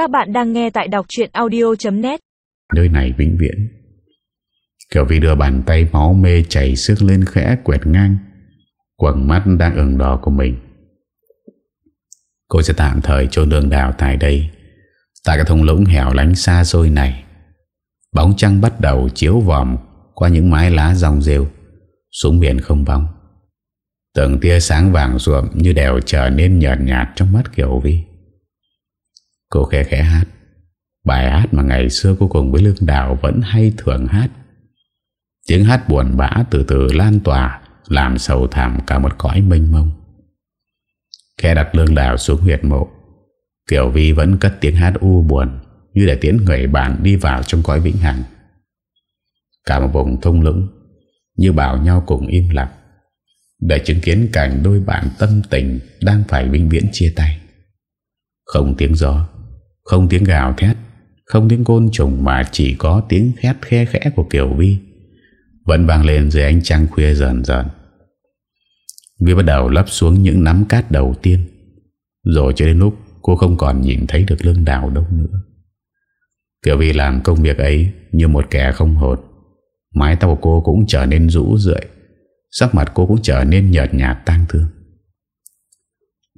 Các bạn đang nghe tại đọc chuyện audio.net Nơi này vĩnh viễn. Kiểu vì đưa bàn tay máu mê chảy sức lên khẽ quẹt ngang Quần mắt đang ửng đỏ của mình. Cô sẽ tạm thời trôn đường đào tại đây, Tại cái thùng lũng hẻo lánh xa xôi này. Bóng trăng bắt đầu chiếu vòm Qua những mái lá rong rêu, Xuống biển không bóng Từng tia sáng vàng ruộm Như đều trở nên nhợt nhạt trong mắt Kiều Vi. Cô khẽ khẽ hát. Bài hát mà ngày xưa cô cùng với Lương Đào Vẫn hay thường hát. Tiếng hát buồn bã từ từ lan tỏa, Làm sầu thảm cả một cõi mênh mông. Khe đặt Lương Đào xuống huyệt mộ. Tiểu Vi vẫn cất tiếng hát u buồn, Như để tiến người bạn đi vào trong cõi vĩnh hằng. Cả một vùng thung lũng, Như bảo nhau cùng im lặng, Để chứng kiến cảnh đôi bạn tâm tình Đang phải vinh viễn chia tay. Không tiếng gió không tiếng gào thét, Không tiếng côn trùng Mà chỉ có tiếng khét khe khẽ của Kiều Vi. Vẫn vang lên dưới ánh trăng khuya dần dần. Vi bắt đầu lấp xuống những nắm cát đầu tiên. Rồi cho đến lúc Cô không còn nhìn thấy được lương đào đâu nữa. Kiều Vi làm công việc ấy Như một kẻ không hồn Mái tóc của cô cũng trở nên rũ rượi, Sắc mặt cô cũng trở nên nhợt nhạt tang thương.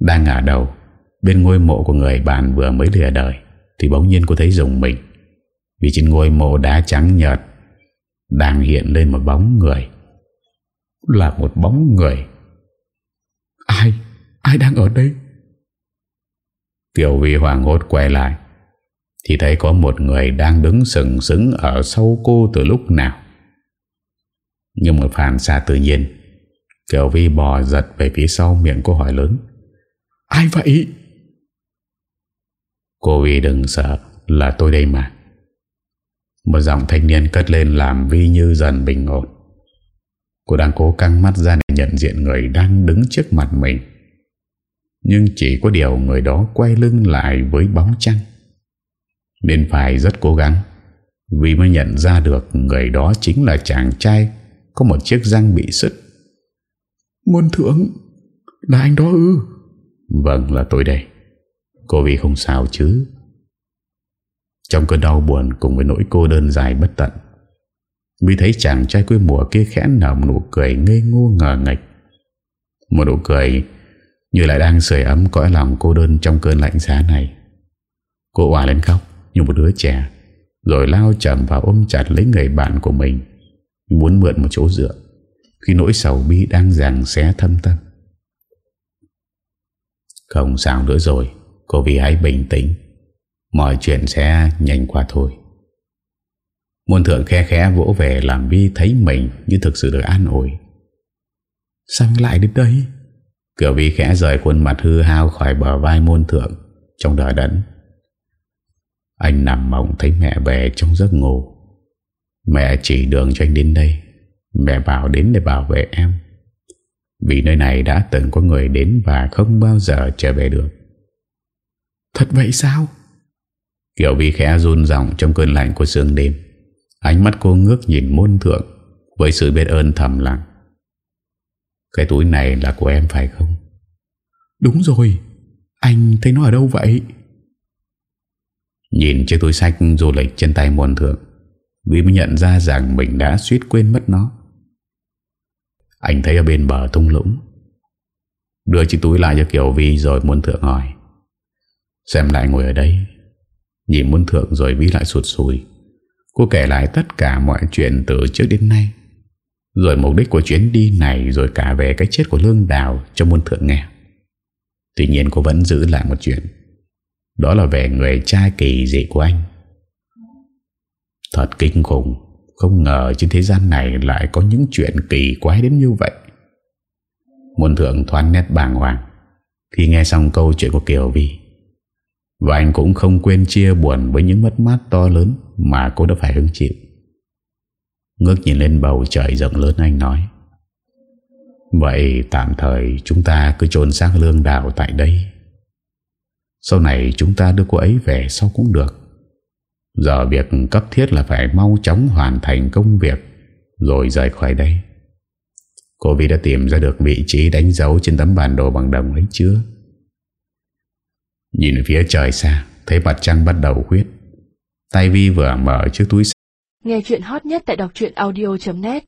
Đang ngả đầu, Bên ngôi mộ của người bạn vừa mới lìa đời thì bỗng nhiên cô thấy rùng mình. Vì trên ngôi mộ đá trắng nhợt Đang hiện lên một bóng người. Là một bóng người. Ai? Ai đang ở đây? Tiểu Vi hoàng hốt quay lại, Thì thấy có một người đang đứng sừng sững Ở sau cô từ lúc nào. Như một phản xạ tự nhiên, Kiều Vi bò giật về phía sau miệng cô hỏi lớn. Ai vậy? Cô Vi đừng sợ, Là tôi đây mà. Một giọng thanh niên cất lên Làm Vi như dần bình ổn. Cô đang cố căng mắt ra để nhận diện người đang đứng trước mặt mình. Nhưng chỉ có điều người đó quay lưng lại với bóng trăng. Nên phải rất cố gắng Vì mới nhận ra được người đó chính là chàng trai Có một chiếc răng bị sứt. Môn thượng, Là anh đó ư? Vâng là tôi đây. Cô bị không sao chứ? Trong cơn đau buồn cùng với nỗi cô đơn dài bất tận vì thấy chàng trai quê mùa kia khẽ nở một nụ cười ngây ngô ngờ ngạch Một nụ cười như lại đang sưởi ấm cõi lòng cô đơn trong cơn lạnh giá này. Cô hòa lên khóc như một đứa trẻ, Rồi lao chậm vào ôm chặt lấy người bạn của mình, Muốn mượn một chỗ dựa, Khi nỗi sầu bi đang ràng xé thâm tâm. Không sao nữa rồi. Cô vì hãy bình tĩnh Mọi chuyện sẽ nhanh qua thôi Môn thượng khe khẽ vỗ về làm Vi thấy mình như thực sự được an ủi. Sao lại đến đây? Cửa Vi khẽ rời khuôn mặt hư hao khỏi bờ vai môn thượng trong đời đẫn. Anh nằm mộng thấy mẹ về trong giấc ngủ. Mẹ chỉ đường cho anh đến đây. Mẹ bảo đến để bảo vệ em. Vì nơi này đã từng có người đến và không bao giờ trở về được. Thật vậy sao? Kiều Vi khẽ run giọng trong cơn lạnh của sương đêm. Ánh mắt cô ngước nhìn môn thượng Với sự biết ơn thầm lặng. Cái túi này là của em phải không? Đúng rồi. Anh thấy nó ở đâu vậy? Nhìn chiếc túi sách du lịch trên tay môn thượng Vì mới nhận ra rằng mình đã suýt quên mất nó. Anh thấy ở bên bờ thung lũng. Đưa chiếc túi lại cho Kiều Vi rồi môn thượng hỏi Xem lại ngồi ở đây Nhìn muốn thượng rồi bí lại sụt sùi. Cô kể lại tất cả mọi chuyện từ trước đến nay. Rồi mục đích của chuyến đi này, Rồi cả về cái chết của Lương Đào Cho môn thượng nghe. Tuy nhiên cô vẫn giữ lại một chuyện. Đó là về người cha kỳ dị của anh. Thật kinh khủng. Không ngờ trên thế gian này Lại có những chuyện kỳ quái đến như vậy. Môn thượng thoáng nét bàng hoàng. Khi nghe xong câu chuyện của Kiều Vi và anh cũng không quên chia buồn Với những mất mát to lớn mà cô đã phải hứng chịu. Ngước nhìn lên bầu trời rộng lớn, anh nói, Vậy tạm thời chúng ta cứ chôn xác lương đào tại đây. Sau này chúng ta đưa cô ấy về sau cũng được. Giờ việc cấp thiết là phải mau chóng hoàn thành công việc Rồi rời khỏi đây. Cô Vi đã tìm ra được vị trí đánh dấu trên tấm bản đồ bằng đồng ấy chưa? Nhìn phía trời xa, Thấy mặt trăng bắt đầu khuyết. Tay Vi vừa mở chiếc túi Nghe chuyện hot nhất tại đọc audio.net